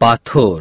পাথর